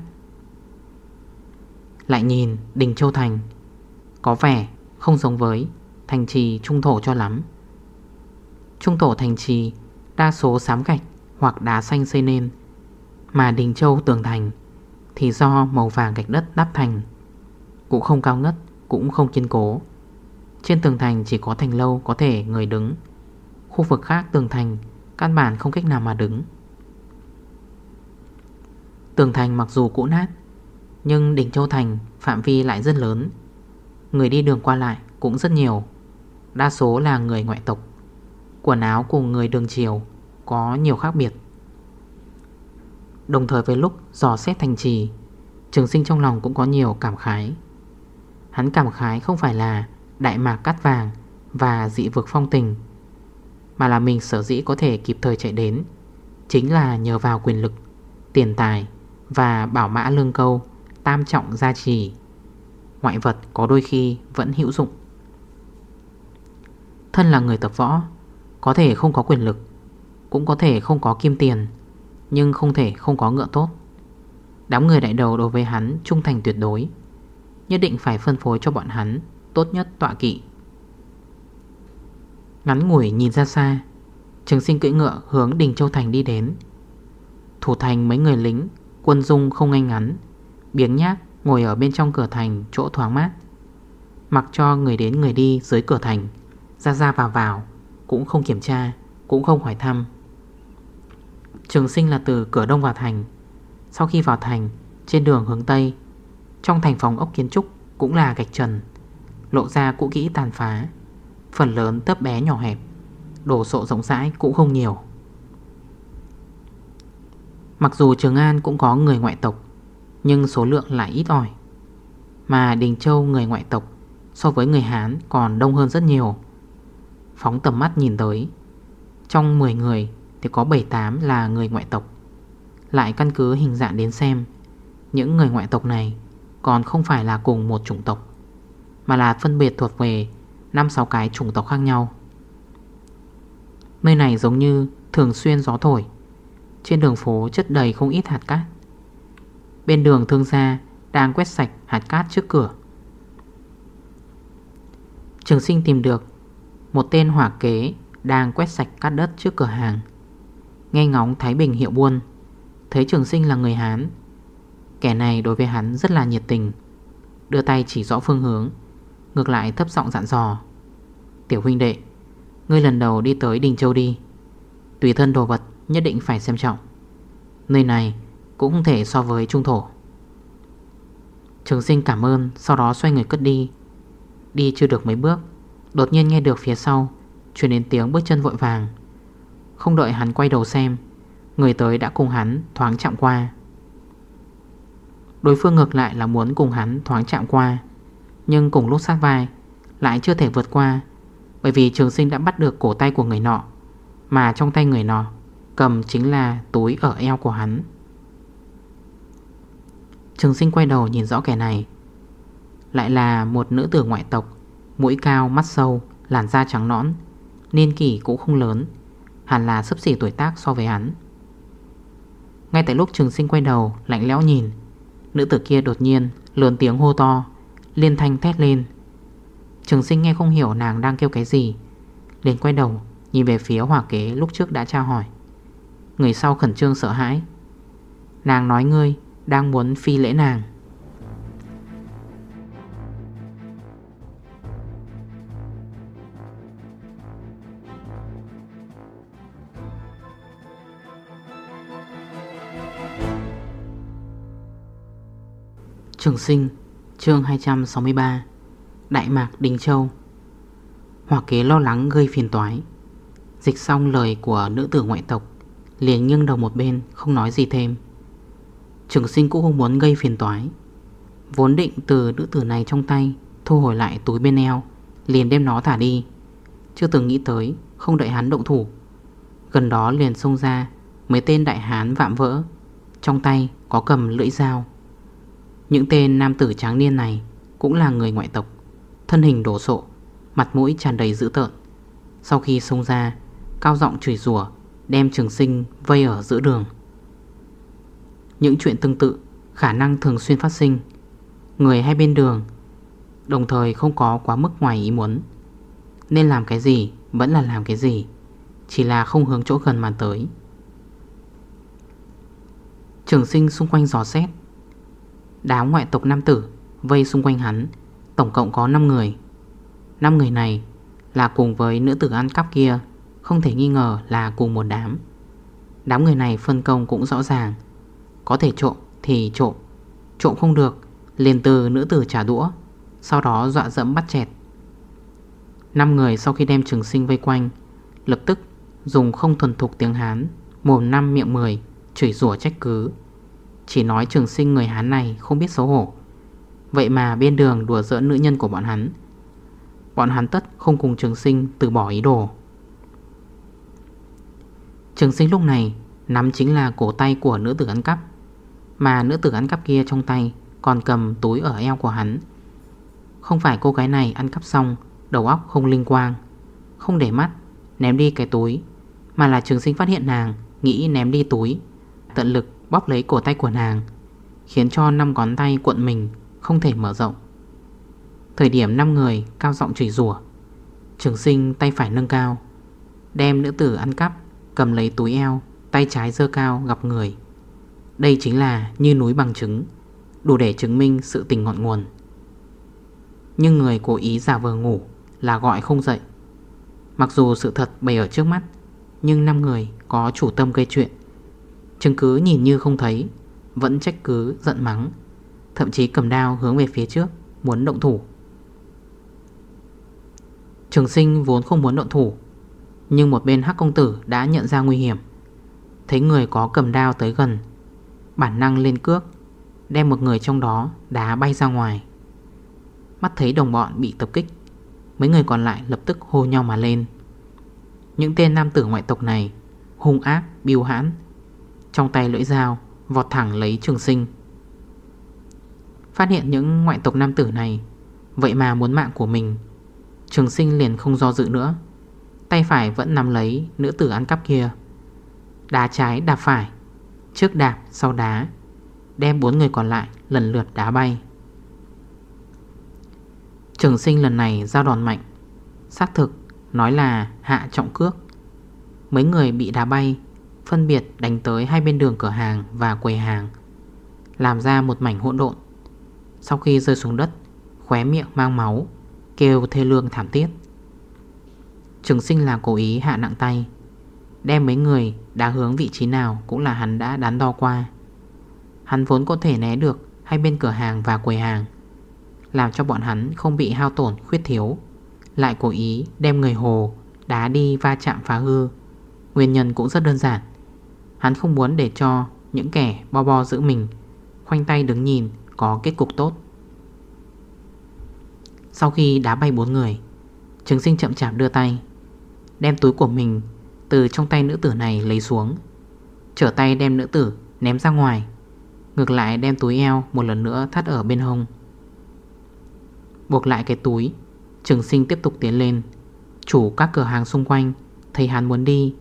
Lại nhìn đỉnh Châu Thành, Có vẻ không giống với thành trì trung thổ cho lắm. Trung thổ thành trì đa số xám gạch hoặc đá xanh xây nên. Mà Đình Châu tường thành thì do màu vàng gạch đất đắp thành Cũng không cao ngất, cũng không kiên cố. Trên tường thành chỉ có thành lâu có thể người đứng. Khu vực khác tường thành căn bản không cách nào mà đứng. Tường thành mặc dù cũ nát Nhưng đỉnh Châu Thành phạm vi lại rất lớn. Người đi đường qua lại cũng rất nhiều Đa số là người ngoại tộc. Quần áo của người đường chiều, Có nhiều khác biệt. Đồng thời với lúc dò xét thành trì, Trường sinh trong lòng cũng có nhiều cảm khái. Hắn cảm khái không phải là Đại mạc cắt vàng Và dị vực phong tình, Mà là mình sở dĩ có thể kịp thời chạy đến, Chính là nhờ vào quyền lực, Tiền tài Và bảo mã lương câu, Tam trọng gia trì. Ngoại vật có đôi khi vẫn hữu dụng. Thân là người tập võ có thể không có quyền lực, Cũng có thể không có kim tiền, Nhưng không thể không có ngựa tốt. Đám người đại đầu đối với hắn trung thành tuyệt đối, Nhất định phải phân phối cho bọn hắn Tốt nhất tọa kỵ. Ngắn ngủi nhìn ra xa, Trường sinh cưỡi ngựa hướng Đình Châu Thành đi đến. Thủ thành mấy người lính, Quân dung không ngay ngắn Biếng nhác ngồi ở bên trong cửa thành Chỗ thoáng mát. Mặc cho người đến người đi dưới cửa thành, ra ra vào vào. Cũng không kiểm tra, Cũng không hỏi thăm. Trường sinh là từ cửa đông vào thành. Sau khi vào thành, Trên đường hướng Tây, Trong thành phòng ốc kiến trúc Cũng là gạch trần, Lộ ra cũ kỹ tàn phá. Phần lớn tấp bé nhỏ hẹp, Đồ sộ rộng rãi cũng không nhiều. Mặc dù Trường An cũng có người ngoại tộc, Nhưng số lượng lại ít ỏi, Mà Đình Châu người ngoại tộc So với người Hán còn đông hơn rất nhiều. Phóng tầm mắt nhìn tới. Trong 10 người thì có 7-8 là người ngoại tộc. Lại căn cứ hình dạng đến xem, Những người ngoại tộc này Còn không phải là cùng một chủng tộc, Mà là phân biệt thuộc về 5-6 cái chủng tộc khác nhau. Nơi này giống như thường xuyên gió thổi, Trên đường phố chất đầy không ít hạt cát. Bên đường thương gia đang quét sạch hạt cát trước cửa. Trường sinh tìm được một tên hỏa kế đang quét sạch cát đất trước cửa hàng. Nghe ngóng Thái Bình hiệu buôn. Thấy trường sinh là người Hán. Kẻ này đối với hắn rất là nhiệt tình. Đưa tay chỉ rõ phương hướng. Ngược lại thấp giọng dặn dò. Tiểu huynh đệ, Ngươi lần đầu đi tới Đình Châu đi. Tùy thân đồ vật nhất định phải xem trọng. Nơi này cũng không thể so với trung thổ. Trường sinh cảm ơn, Sau đó xoay người cất đi. Đi chưa được mấy bước Đột nhiên nghe được phía sau Chuyển đến tiếng bước chân vội vàng. Không đợi hắn quay đầu xem, Người tới đã cùng hắn thoáng chạm qua. Đối phương ngược lại là muốn cùng hắn thoáng chạm qua, Nhưng cùng lúc sát vai, Lại chưa thể vượt qua, Bởi vì trường sinh đã bắt được cổ tay của người nọ, Mà trong tay người nọ Cầm chính là túi ở eo của hắn. Trường sinh quay đầu nhìn rõ kẻ này, Lại là một nữ tử ngoại tộc. Mũi cao, mắt sâu, Làn da trắng nõn, Niên kỷ cũng không lớn, Hẳn là sấp xỉ tuổi tác so với hắn. Ngay tại lúc trường sinh quay đầu, Lạnh lẽo nhìn, Nữ tử kia đột nhiên lớn tiếng hô to, Liên thanh thét lên. Trường sinh nghe không hiểu nàng đang kêu cái gì, liền quay đầu Nhìn về phía hỏa kế lúc trước đã tra hỏi. Người sau khẩn trương sợ hãi, Nàng nói ngươi Đang muốn phi lễ nàng. Trường sinh, chương 263 Đại mạc Đình Châu. Hòa kế lo lắng gây phiền toái. Dịch xong lời của nữ tử ngoại tộc, Liền nghiêng đầu một bên, Không nói gì thêm. Trường sinh cũng không muốn gây phiền toái. Vốn định từ nữ tử này trong tay, Thu hồi lại túi bên eo, Liền đem nó thả đi. Chưa từng nghĩ tới, Không đợi hắn động thủ. Gần đó liền xông ra, Mấy tên đại hán vạm vỡ. Trong tay có cầm lưỡi dao. Những tên nam tử tráng niên này Cũng là người ngoại tộc, Thân hình đổ sộ, Mặt mũi tràn đầy dữ tợn. Sau khi xông ra, Cao giọng chửi rủa, Đem trường sinh vây ở giữa đường. Những chuyện tương tự Khả năng thường xuyên phát sinh. Người hai bên đường Đồng thời không có quá mức ngoài ý muốn. Nên làm cái gì Vẫn là làm cái gì, Chỉ là không hướng chỗ gần mà tới. Trường sinh xung quanh giò xét Đám ngoại tộc nam tử Vây xung quanh hắn, Tổng cộng có 5 người. 5 người này là cùng với nữ tử ăn cắp kia, Không thể nghi ngờ là cùng một đám. Đám người này phân công cũng rõ ràng, Có thể trộm thì trộm Trộm không được, Liền từ nữ tử trả đũa, Sau đó dọa dẫm bắt chẹt. 5 người sau khi đem trường sinh vây quanh, Lập tức dùng không thuần thục tiếng Hán, Mồm năm miệng 10 Chửi rủa trách cứ. Chỉ nói trường sinh người Hán này không biết xấu hổ. Vậy mà bên đường đùa giỡn nữ nhân của bọn hắn. Bọn hắn tất không cùng trường sinh từ bỏ ý đồ. Trường sinh lúc này Nắm chính là cổ tay của nữ tử ăn cắp, Mà nữ tử ăn cắp kia trong tay Còn cầm túi ở eo của hắn. Không phải cô gái này ăn cắp xong, Đầu óc không linh quang, Không để mắt, Ném đi cái túi, Mà là trường sinh phát hiện nàng, Nghĩ ném đi túi, Tận lực bóp lấy cổ tay của nàng, Khiến cho 5 ngón tay cuộn mình Không thể mở rộng. Thời điểm 5 người cao giọng chửi rủa, Trường sinh tay phải nâng cao, Đem nữ tử ăn cắp, Cầm lấy túi eo, Tay trái dơ cao gặp người. Đây chính là như núi bằng chứng Đủ để chứng minh sự tình ngọn nguồn. Nhưng người cố ý giả vờ ngủ Là gọi không dậy. Mặc dù sự thật bày ở trước mắt, Nhưng 5 người có chủ tâm gây chuyện. Chứng cứ nhìn như không thấy Vẫn trách cứ giận mắng Thậm chí cầm đao hướng về phía trước Muốn động thủ. Trường sinh vốn không muốn động thủ Nhưng một bên hắc công tử đã nhận ra nguy hiểm. Thấy người có cầm đao tới gần Bản năng lên cước Đem một người trong đó đá bay ra ngoài. Mắt thấy đồng bọn bị tập kích Mấy người còn lại lập tức hô nhau mà lên. Những tên nam tử ngoại tộc này Hung ác, biêu hãn trong tay lưỡi dao, Vọt thẳng lấy trường sinh. Phát hiện những ngoại tộc nam tử này, Vậy mà muốn mạng của mình, Trường sinh liền không do dự nữa. Tay phải vẫn nắm lấy nữ tử ăn cắp kia. Đá trái đạp phải, Trước đạp sau đá, Đem bốn người còn lại lần lượt đá bay. Trường sinh lần này giao đòn mạnh, Xác thực nói là hạ trọng cước. Mấy người bị đá bay Phân biệt đánh tới hai bên đường cửa hàng và quầy hàng, Làm ra một mảnh hỗn độn. Sau khi rơi xuống đất, Khóe miệng mang máu, Kêu thê lương thảm tiết Trường sinh là cố ý hạ nặng tay, Đem mấy người đã hướng vị trí nào Cũng là hắn đã đắn đo qua. Hắn vốn có thể né được Hai bên cửa hàng và quầy hàng, Làm cho bọn hắn không bị hao tổn khuyết thiếu, Lại cố ý đem người hồ Đá đi va chạm phá hư. Nguyên nhân cũng rất đơn giản. Hắn không muốn để cho những kẻ bo bo giữ mình, Khoanh tay đứng nhìn, có kết cục tốt. Sau khi đá bay bốn người, Trường sinh chậm chạp đưa tay, Đem túi của mình Từ trong tay nữ tử này lấy xuống, Trở tay đem nữ tử ném ra ngoài, Ngược lại đem túi eo Một lần nữa thắt ở bên hông. Buộc lại cái túi, Trường sinh tiếp tục tiến lên, Chủ các cửa hàng xung quanh Thấy hắn muốn đi,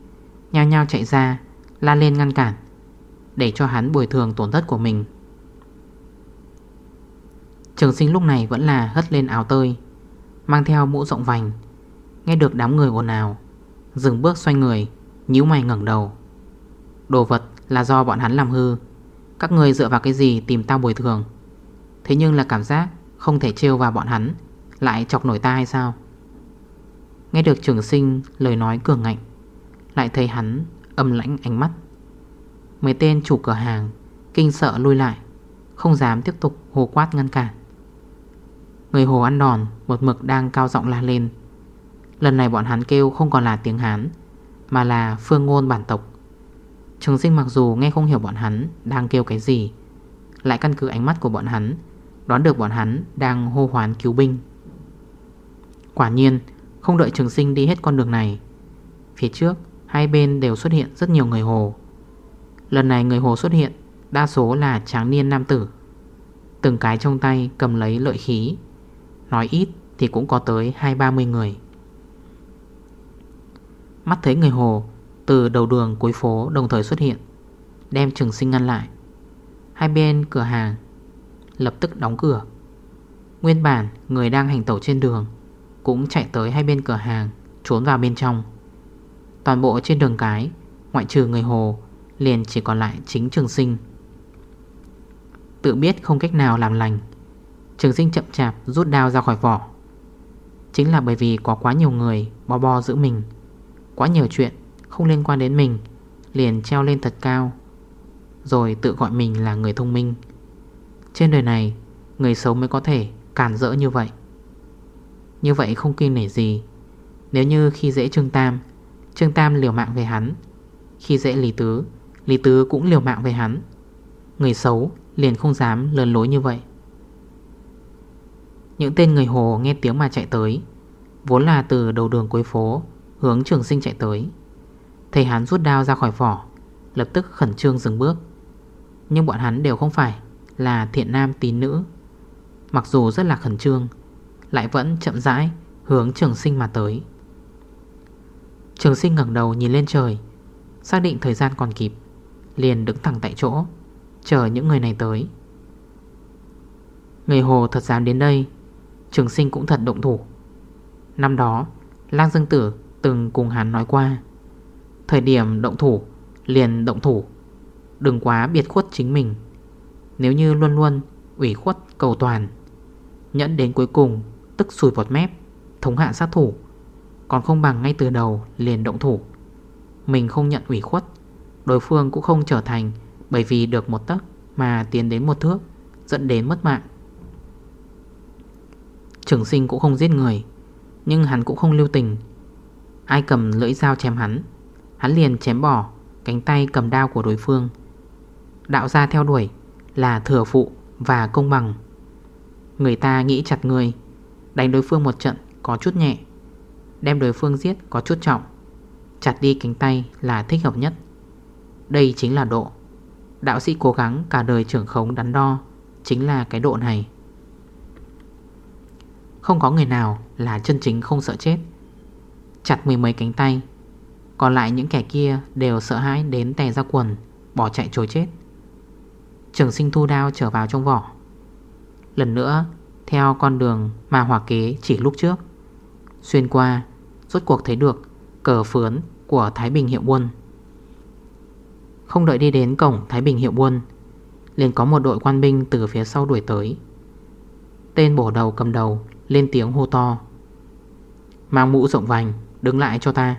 Nhao nhao chạy ra La lên ngăn cản, Để cho hắn bồi thường tổn thất của mình. Trường sinh lúc này vẫn là hất lên áo tơi, Mang theo mũ rộng vành, Nghe được đám người ồn ào, Dừng bước xoay người, nhíu mày ngẩn đầu. Đồ vật là do bọn hắn làm hư, Các người dựa vào cái gì tìm tao bồi thường? Thế nhưng là cảm giác Không thể trêu vào bọn hắn, Lại chọc nổi ta hay sao? Nghe được trường sinh lời nói cường ngạnh, Lại thấy hắn âm lãnh ánh mắt. Mấy tên chủ cửa hàng Kinh sợ lui lại, Không dám tiếp tục hồ quát ngăn cản. Người hồ ăn đòn Một mực đang cao giọng la lên. Lần này bọn hắn kêu không còn là tiếng Hán, Mà là phương ngôn bản tộc. Trường sinh mặc dù nghe không hiểu bọn hắn Đang kêu cái gì, Lại căn cứ ánh mắt của bọn hắn, Đoán được bọn hắn đang hô hoán cứu binh. Quả nhiên, Không đợi trường sinh đi hết con đường này, Phía trước Hai bên đều xuất hiện rất nhiều người hồ. Lần này người hồ xuất hiện, Đa số là tráng niên nam tử. Từng cái trong tay cầm lấy lợi khí. Nói ít thì cũng có tới hai, ba mươi người. Mắt thấy người hồ Từ đầu đường cuối phố đồng thời xuất hiện, Đem trường sinh ngăn lại. Hai bên cửa hàng Lập tức đóng cửa. Nguyên bản người đang hành tẩu trên đường Cũng chạy tới hai bên cửa hàng, Trốn vào bên trong. Toàn bộ trên đường cái, Ngoại trừ người hồ, Liền chỉ còn lại chính trường sinh. Tự biết không cách nào làm lành, Trường sinh chậm chạp rút đao ra khỏi vỏ. Chính là bởi vì có quá nhiều người Bo bo giữ mình, Quá nhiều chuyện không liên quan đến mình, Liền treo lên thật cao, Rồi tự gọi mình là người thông minh. Trên đời này, Người xấu mới có thể cản rỡ như vậy. Như vậy không kinh nể gì, Nếu như khi dễ Trương Tam Trương Tam liều mạng về hắn. Khi dễ Lý Tứ Lý Tứ cũng liều mạng về hắn. Người xấu liền không dám lơn lối như vậy. Những tên người hồ nghe tiếng mà chạy tới, Vốn là từ đầu đường cuối phố, Hướng trường sinh chạy tới. Thầy hắn rút đao ra khỏi vỏ, Lập tức khẩn trương dừng bước. Nhưng bọn hắn đều không phải Là thiện nam tín nữ. Mặc dù rất là khẩn trương, Lại vẫn chậm rãi hướng trường sinh mà tới. Trường sinh ngẩng đầu nhìn lên trời. Xác định thời gian còn kịp, Liền đứng thẳng tại chỗ, Chờ những người này tới. Người hồ thật dám đến đây, Trường sinh cũng thật động thủ. Năm đó, Lang Dương Tử từng cùng hắn nói qua, Thời điểm động thủ, Liền động thủ, Đừng quá biệt khuất chính mình. Nếu như luôn luôn ủy khuất cầu toàn, Nhẫn đến cuối cùng, Tức sùi vọt mép, Thống hạ sát thủ còn không bằng ngay từ đầu liền động thủ. Mình không nhận ủy khuất, Đối phương cũng không trở thành Bởi vì được một tấc mà tiến đến một thước, Dẫn đến mất mạng. Trường sinh cũng không giết người, Nhưng hắn cũng không lưu tình. Ai cầm lưỡi dao chém hắn Hắn liền chém bỏ Cánh tay cầm đao của đối phương. Đạo ra theo đuổi Là thừa phụ và công bằng. Người ta nghĩ chặt người, Đánh đối phương một trận có chút nhẹ. Đem đối phương giết có chút trọng. Chặt đi cánh tay là thích hợp nhất. Đây chính là độ. Đạo sĩ cố gắng cả đời trưởng khống đắn đo Chính là cái độ này. Không có người nào là chân chính không sợ chết. Chặt mười mấy cánh tay, Còn lại những kẻ kia đều sợ hãi đến tè ra quần, Bỏ chạy trối chết. Trường sinh thu đao trở vào trong vỏ. Lần nữa, Theo con đường mà hỏa kế chỉ lúc trước, Xuyên qua Rốt cuộc thấy được cờ phướn của Thái Bình Hiệu Quân Không đợi đi đến cổng Thái Bình Hiệu Quân liền có một đội quan binh từ phía sau đuổi tới. Tên bổ đầu cầm đầu Lên tiếng hô to, Mang mũ rộng vành, Đứng lại cho ta.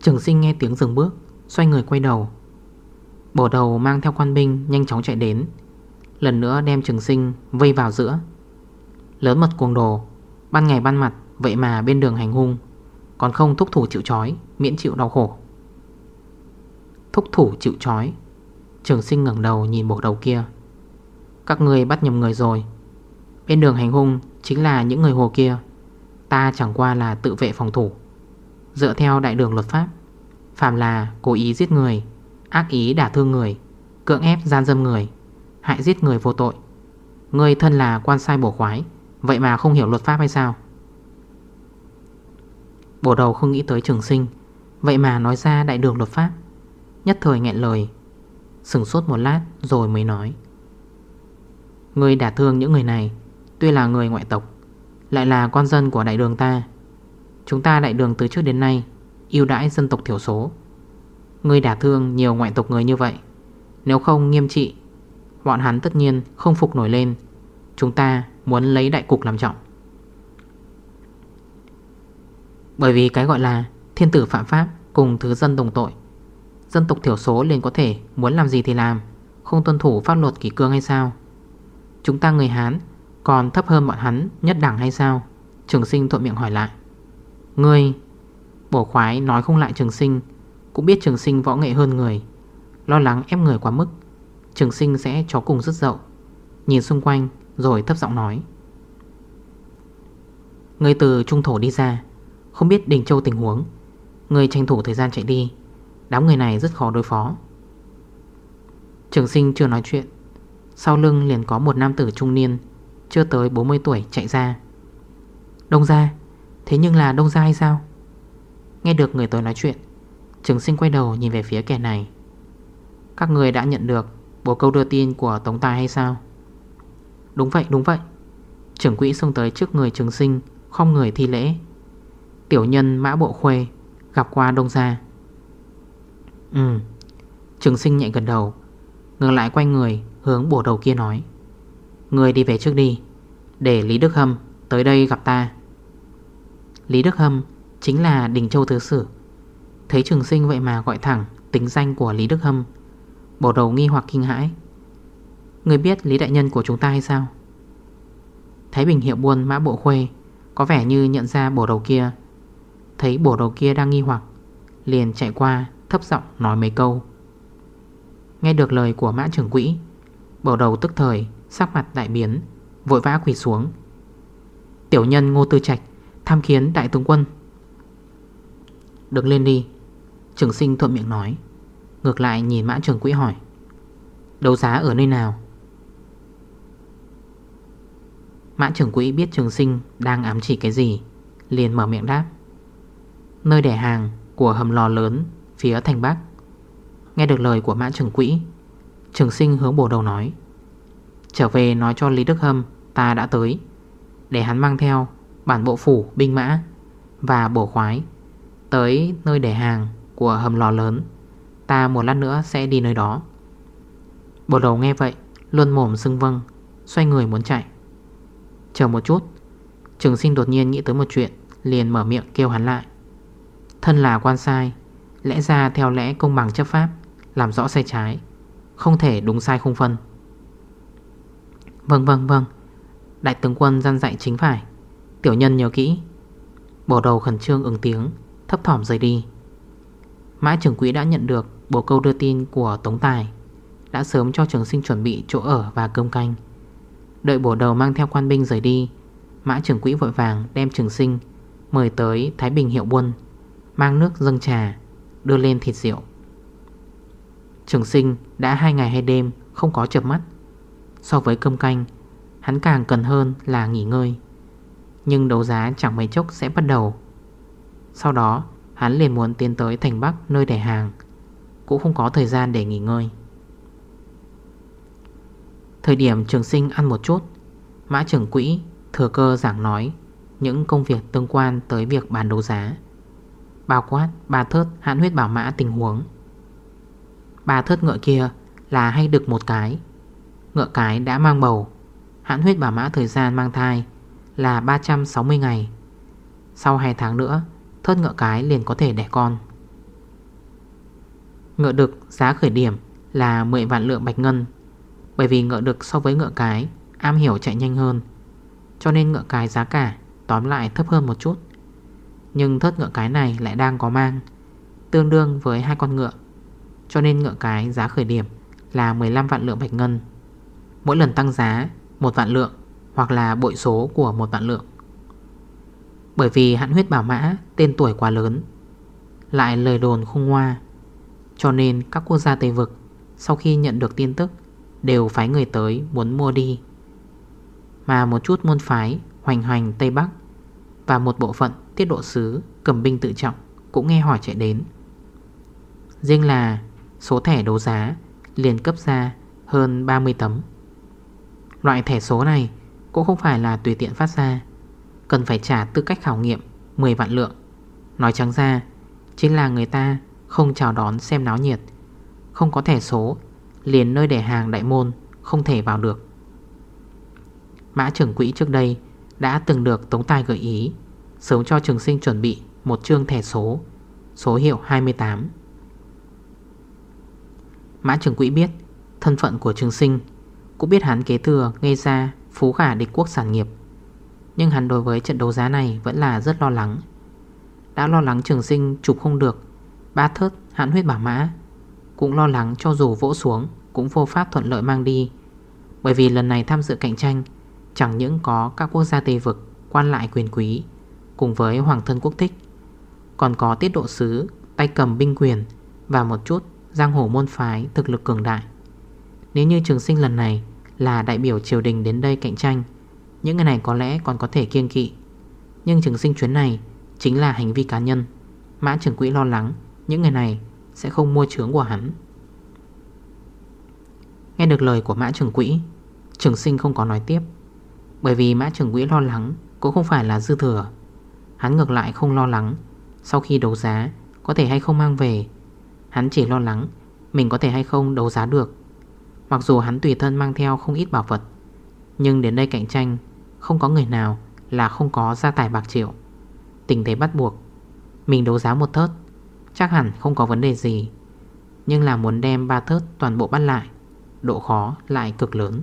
Trường sinh nghe tiếng dừng bước, Xoay người quay đầu. Bổ đầu mang theo quan binh nhanh chóng chạy đến, Lần nữa đem trường sinh vây vào giữa. Lớn mật cuồng đồ, Ban ngày ban mặt Vậy mà bên đường hành hung, Còn không thúc thủ chịu chói Miễn chịu đau khổ. Thúc thủ chịu chói Trường sinh ngẩng đầu nhìn bộ đầu kia. Các người bắt nhầm người rồi. Bên đường hành hung Chính là những người hồ kia. Ta chẳng qua là tự vệ phòng thủ. Dựa theo đại đường luật pháp Phạm là cố ý giết người, Ác ý đả thương người, Cưỡng ép gian dâm người, Hại giết người vô tội. Người thân là quan sai bổ khoái, Vậy mà không hiểu luật pháp hay sao? Bổ đầu không nghĩ tới trường sinh. Vậy mà nói ra đại đường luật pháp. Nhất thời nghẹn lời, Sừng sốt một lát rồi mới nói. Người đả thương những người này, Tuy là người ngoại tộc, Lại là con dân của đại đường ta. Chúng ta đại đường từ trước đến nay Yêu đãi dân tộc thiểu số. Người đả thương nhiều ngoại tộc người như vậy, Nếu không nghiêm trị, Bọn hắn tất nhiên không phục nổi lên. Chúng ta muốn lấy đại cục làm trọng. Bởi vì cái gọi là Thiên tử phạm pháp cùng thứ dân đồng tội. Dân tộc thiểu số liền có thể muốn làm gì thì làm, Không tuân thủ pháp luật kỷ cương hay sao? Chúng ta người Hán Còn thấp hơn bọn hắn nhất đẳng hay sao? Trường sinh thuận miệng hỏi lại. Ngươi, Bổ khoái nói không lại trường sinh, Cũng biết trường sinh võ nghệ hơn người, Lo lắng ép người quá mức, Trường sinh sẽ chó cùng rất dậu. Nhìn xung quanh rồi thấp giọng nói. Ngươi từ trung thổ đi ra không biết Đình Châu tình huống. Người tranh thủ thời gian chạy đi. Đám người này rất khó đối phó. Trường sinh chưa nói chuyện. Sau lưng liền có một nam tử trung niên, Chưa tới 40 tuổi, chạy ra. Đông ra Thế nhưng là đông ra hay sao? Nghe được người tới nói chuyện, Trường sinh quay đầu nhìn về phía kẻ này. Các người đã nhận được Bộ câu đưa tin của Tống Tài hay sao? Đúng vậy đúng vậy. Trưởng quỹ xông tới trước người trường sinh Không người thi lễ. Tiểu nhân mã bộ khuê Gặp qua đông gia. Ừ. Trường sinh nhẹ gần đầu Ngược lại quay người hướng bổ đầu kia nói Người đi về trước đi Để Lý Đức Hâm tới đây gặp ta. Lý Đức Hâm Chính là Đình Châu Thứ Sử. Thấy trường sinh vậy mà gọi thẳng Tính danh của Lý Đức Hâm Bổ đầu nghi hoặc kinh hãi. Người biết Lý Đại Nhân của chúng ta hay sao? Thái Bình hiệu buôn mã bộ khuê Có vẻ như nhận ra bổ đầu kia Thấy bổ đầu kia đang nghi hoặc, Liền chạy qua, thấp giọng nói mấy câu. Nghe được lời của mã trưởng quỹ, Bổ đầu tức thời, Sắc mặt đại biến, Vội vã quỳ xuống. Tiểu nhân ngô tư trạch, Tham kiến đại tướng quân. Đứng lên đi, Trường sinh thuận miệng nói, Ngược lại nhìn mã trưởng quỹ hỏi, Đấu giá ở nơi nào? Mã trưởng quỹ biết trường sinh Đang ám chỉ cái gì, Liền mở miệng đáp Nơi để hàng của hầm lò lớn Phía thành Bắc. Nghe được lời của mã trưởng quỹ, Trường sinh hướng bổ đầu nói, Trở về nói cho Lý Đức Hâm, Ta đã tới, Để hắn mang theo bản bộ phủ binh mã Và bổ khoái Tới nơi để hàng của hầm lò lớn. Ta một lát nữa sẽ đi nơi đó. Bổ đầu nghe vậy, Luôn mồm xưng vâng Xoay người muốn chạy. Chờ một chút. Trường sinh đột nhiên nghĩ tới một chuyện, Liền mở miệng kêu hắn lại Thân là quan sai, Lẽ ra theo lẽ công bằng chấp pháp, Làm rõ sai trái, Không thể đúng sai không phân. Vâng vâng vâng. Đại tướng quân gian dạy chính phải. Tiểu nhân nhớ kỹ. Bổ đầu khẩn trương ứng tiếng, Thấp thỏm rời đi. Mã trưởng quỹ đã nhận được bộ câu đưa tin của Tống Tài. Đã sớm cho trường sinh chuẩn bị chỗ ở và cơm canh. Đợi bổ đầu mang theo quan binh rời đi, Mã trưởng quỹ vội vàng đem trường sinh Mời tới Thái Bình hiệu buôn. Mang nước dâng trà, Đưa lên thịt rượu. Trường sinh đã hai ngày hai đêm Không có chập mắt. So với cơm canh, Hắn càng cần hơn là nghỉ ngơi. Nhưng đấu giá chẳng mấy chốc sẽ bắt đầu. Sau đó, Hắn liền muốn tiến tới thành Bắc nơi để hàng, Cũng không có thời gian để nghỉ ngơi. Thời điểm trường sinh ăn một chút, Mã trưởng quỹ thừa cơ giảng nói Những công việc tương quan tới việc bàn đấu giá. Bao quát ba thớt hạn huyết bảo mã tình huống. Ba thớt ngựa kia là hay được một cái. Ngựa cái đã mang bầu. Hãn huyết bảo mã thời gian mang thai là 360 ngày. Sau 2 tháng nữa, Thớt ngựa cái liền có thể đẻ con. Ngựa đực giá khởi điểm là 10 vạn lượng bạch ngân. Bởi vì ngựa đực so với ngựa cái, Am hiểu chạy nhanh hơn. Cho nên ngựa cái giá cả Tóm lại thấp hơn một chút. Nhưng thớt ngựa cái này lại đang có mang, Tương đương với hai con ngựa. Cho nên ngựa cái giá khởi điểm Là 15 vạn lượng bạch ngân. Mỗi lần tăng giá một vạn lượng Hoặc là bội số của một vạn lượng. Bởi vì hạn huyết bảo mã Tên tuổi quá lớn, Lại lời đồn không hoa. Cho nên các quốc gia Tây Vực Sau khi nhận được tin tức Đều phái người tới muốn mua đi. Mà một chút môn phái Hoành hoành Tây Bắc Và một bộ phận tiết độ sứ Cầm binh tự trọng Cũng nghe hỏi chạy đến. Riêng là số thẻ đấu giá liền cấp ra hơn 30 tấm. Loại thẻ số này cũng không phải là tùy tiện phát ra, Cần phải trả tư cách khảo nghiệm 10 vạn lượng. Nói trắng ra, Chính là người ta không chào đón xem náo nhiệt, Không có thẻ số Liền nơi để hàng đại môn Không thể vào được. Mã trưởng quỹ trước đây Đã từng được Tống Tài gợi ý Sớm cho trường sinh chuẩn bị Một chương thẻ số Số hiệu 28 Mã trưởng quỹ biết, thân phận của trường sinh, Cũng biết hắn kế thừa gây ra phú khả địch quốc sản nghiệp. Nhưng hắn đối với trận đấu giá này vẫn là rất lo lắng. Đã lo lắng trường sinh chụp không được, Ba thớt hãn huyết bảo mã, Cũng lo lắng cho dù vỗ xuống Cũng vô pháp thuận lợi mang đi. Bởi vì lần này tham dự cạnh tranh, Chẳng những có các quốc gia Tây Vực Quan lại quyền quý Cùng với hoàng thân quốc thích. Còn có tiết độ sứ, Tay cầm binh quyền Và một chút giang hồ môn phái thực lực cường đại. Nếu như trường sinh lần này Là đại biểu triều đình đến đây cạnh tranh, Những người này có lẽ còn có thể kiêng kỵ. Nhưng trường sinh chuyến này Chính là hành vi cá nhân. Mã trưởng quỹ lo lắng Những người này sẽ không mua chướng của hắn. Nghe được lời của mã trưởng quỹ, Trường sinh không có nói tiếp. Bởi vì mã trưởng quỹ lo lắng Cũng không phải là dư thừa. Hắn ngược lại không lo lắng. Sau khi đấu giá, Có thể hay không mang về? Hắn chỉ lo lắng Mình có thể hay không đấu giá được. Mặc dù hắn tùy thân mang theo không ít bảo vật, Nhưng đến đây cạnh tranh, Không có người nào là không có gia tài bạc triệu. Tình thế bắt buộc, Mình đấu giá một thớt, Chắc hẳn không có vấn đề gì. Nhưng là muốn đem ba thớt toàn bộ bắt lại, Độ khó lại cực lớn.